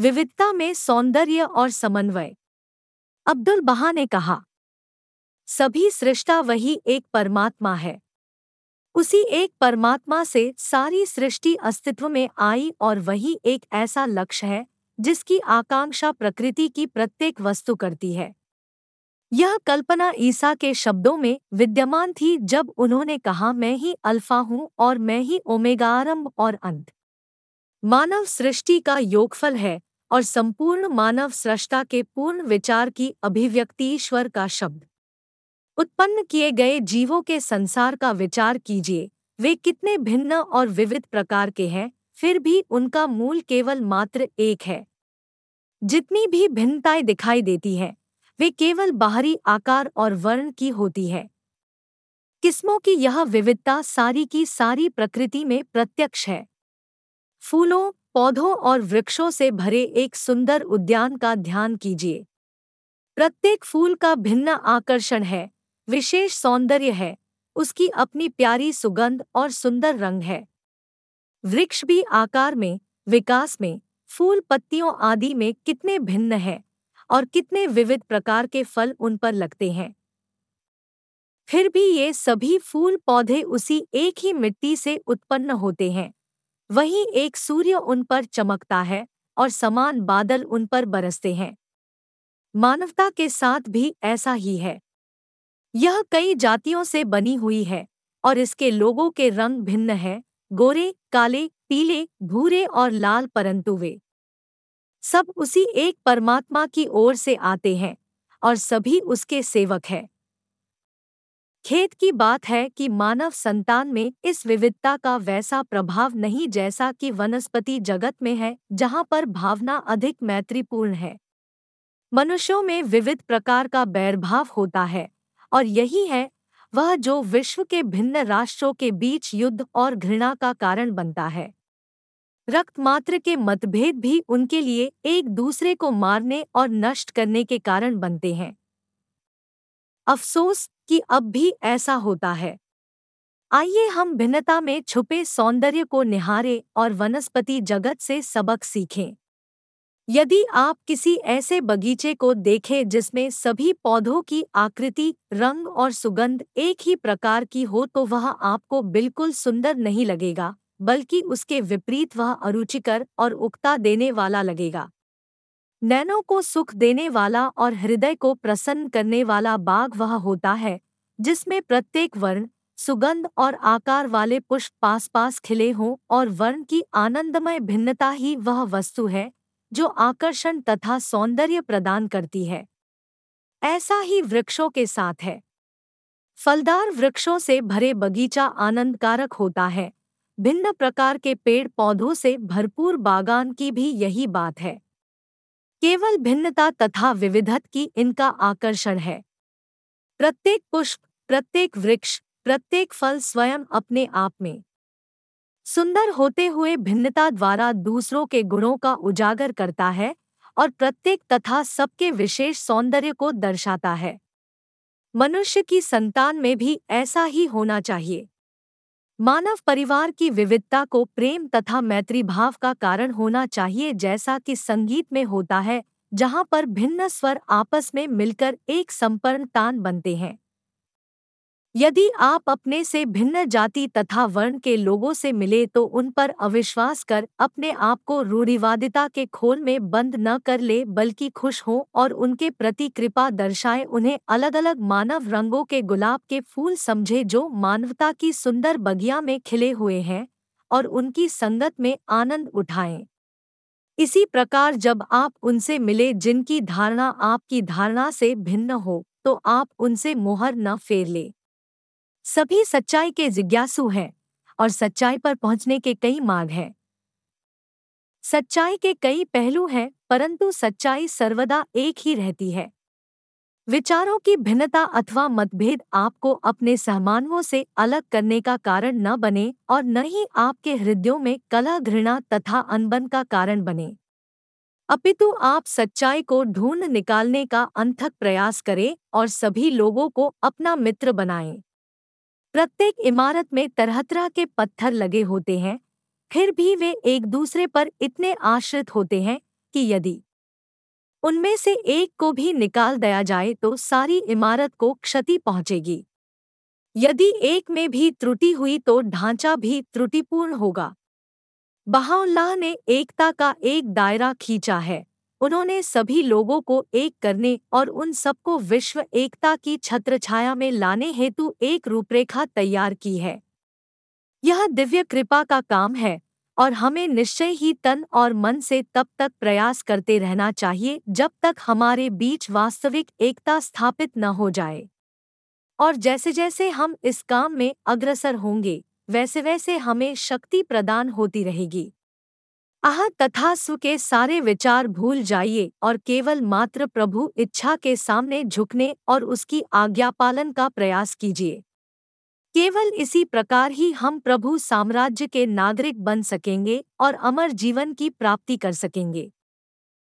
विविधता में सौंदर्य और समन्वय। अब्दुल बहा ने कहा, सभी सृष्टा वही एक परमात्मा है। उसी एक परमात्मा से सारी सृष्टि अस्तित्व में आई और वही एक ऐसा लक्ष्य है, जिसकी आकांक्षा प्रकृति की प्रत्येक वस्तु करती है। यह कल्पना ईसा के शब्दों में विद्यमान थी जब उन्होंने कहा, मैं ही अल्फ़ा हूँ और मैं ही ओमेगा आरंभ और अंत। मानव सृष्टि का योगफल है और संपूर्ण मानव सृष्टा के पूर्ण विचार की अभिव्यक्ति ईश्वर का शब्द। उत्पन्न किए गए जीवों के संसार का विचार कीजिए, वे कितने भिन्न और विविध प्रकार के हैं, फिर भी उनका मूल केवल मात्र एक है। जितनी भी भिन्नताएँ दिखाई देती हैं, वे केवल बाहरी आकार और वर्ण की होती है। किस्मों की यह विविधता सारी की सारी प्रकृति में प्रत्यक्ष है। फूलों पौधों और वृक्षों से भरे एक सुंदर उद्यान का ध्यान कीजिए। प्रत्येक फूल का भिन्न आकर्षण है, विशेष सौंदर्य है, उसकी अपनी प्यारी सुगंध और सुंदर रंग है। वृक्ष भी आकार में, विकास में, फूल पत्तियों आदि में कितने भिन्न है और कितने विविध प्रकार के फल उन पर लगते हैं। फिर भी ये सभी फूल पौधे उसी एक ही मिट्टी से उत्पन्न होते हैं। वहीं एक सूर्य उन पर चमकता है और समान बादल उन पर बरसते हैं। मानवता के साथ भी ऐसा ही है। यह कई जातियों से बनी हुई है और इसके लोगों के रंग भिन्न हैं, गोरे, काले, पीले, भूरे और लाल परंतु वे। सब उसी एक परमात्मा की ओर से आते हैं और सभी उसके सेवक हैं। खेत की बात है कि मानव संतान में इस विविधता का वैसा प्रभाव नहीं जैसा कि वनस्पति जगत में है, जहाँ पर भावना अधिक मैत्रीपूर्ण है। मनुष्यों में विविध प्रकार का बैरभाव होता है, और यही है, वह जो विश्व के भिन्न राष्ट्रों के बीच युद्ध और घृणा का कारण बनता है। रक्त मात्र के मतभेद भी उनके लिए एक दूसरे को मारने और नष्ट करने के कारण बनते हैं। अफसोस कि अब भी ऐसा होता है। आइए हम भिन्नता में छुपे सौंदर्य को निहारें और वनस्पति जगत से सबक सीखें। यदि आप किसी ऐसे बगीचे को देखें जिसमें सभी पौधों की आकृति, रंग और सुगंध एक ही प्रकार की हो तो वह आपको बिल्कुल सुंदर नहीं लगेगा, बल्कि उसके विपरीत वह अरुचिकर और उक्ता देने वाला लगेगा। नैनों को सुख देने वाला और हृदय को प्रसन्न करने वाला बाग वह होता है, जिसमें प्रत्येक वर्ण, सुगंध और आकार वाले पुष्प पास पास खिले हों और वर्ण की आनंदमय भिन्नता ही वह वस्तु है, जो आकर्षण तथा सौंदर्य प्रदान करती है। ऐसा ही वृक्षों के साथ है। फलदार वृक्षों से भरे बगीचा आनंदकारक होता है। भिन्न प्रकार के पेड़ पौधों से भरपूर बागान की भी यही बात है। केवल भिन्नता तथा विविधत की इनका आकर्षण है। प्रत्येक पुष्प, प्रत्येक वृक्ष, प्रत्येक फल स्वयं अपने आप में सुंदर होते हुए भिन्नता द्वारा दूसरों के गुणों का उजागर करता है और प्रत्येक तथा सबके विशेष सौंदर्य को दर्शाता है। मनुष्य की संतान में भी ऐसा ही होना चाहिए। मानव परिवार की विविधता को प्रेम तथा मैत्री भाव का कारण होना चाहिए जैसा कि संगीत में होता है, जहाँ पर भिन्न स्वर आपस में मिलकर एक संपन्न तान बनते हैं। यदि आप अपने से भिन्न जाति तथा वर्ण के लोगों से मिले तो उन पर अविश्वास कर अपने आप को रूढ़िवादिता के खोल में बंद न कर ले, बल्कि खुश हो और उनके प्रति कृपा दर्शाए। उन्हें अलग अलग मानव रंगों के गुलाब के फूल समझे जो मानवता की सुंदर बगिया में खिले हुए हैं और उनकी संगत में आनंद उठाएँ। इसी प्रकार जब आप उनसे मिले, जिनकी धारणा आपकी धारणा से भिन्न हो तो आप उनसे मोहर न फेर ले। सभी सच्चाई के जिज्ञासु हैं और सच्चाई पर पहुँचने के कई मार्ग हैं। सच्चाई के कई पहलू हैं, परंतु सच्चाई सर्वदा एक ही रहती है। विचारों की भिन्नता अथवा मतभेद आपको अपने सहमानवों से अलग करने का कारण न बने और न ही आपके हृदयों में कला, घृणा तथा अनबन का कारण बने। अपितु आप सच्चाई को ढूंढ निकालने का अंथक प्रयास करें और सभी लोगों को अपना मित्र बनाएँ। प्रत्येक इमारत में तरह तरह के पत्थर लगे होते हैं, फिर भी वे एक दूसरे पर इतने आश्रित होते हैं कि यदि उनमें से एक को भी निकाल दिया जाए तो सारी इमारत को क्षति पहुंचेगी। यदि एक में भी त्रुटि हुई तो ढांचा भी त्रुटिपूर्ण होगा। बहाउल्लाह ने एकता का एक दायरा खींचा है। उन्होंने सभी लोगों को एक करने और उन सबको विश्व एकता की छत्रछाया में लाने हेतु एक रूपरेखा तैयार की है। यह दिव्य कृपा का काम है और हमें निश्चय ही तन और मन से तब तक प्रयास करते रहना चाहिए जब तक हमारे बीच वास्तविक एकता स्थापित न हो जाए। और जैसे जैसे हम इस काम में अग्रसर होंगे वैसे वैसे हमें शक्ति प्रदान होती रहेगी। आह तथा सु के सारे विचार भूल जाइए और केवल मात्र प्रभु इच्छा के सामने झुकने और उसकी आज्ञा पालन का प्रयास कीजिए। केवल इसी प्रकार ही हम प्रभु साम्राज्य के नागरिक बन सकेंगे और अमर जीवन की प्राप्ति कर सकेंगे।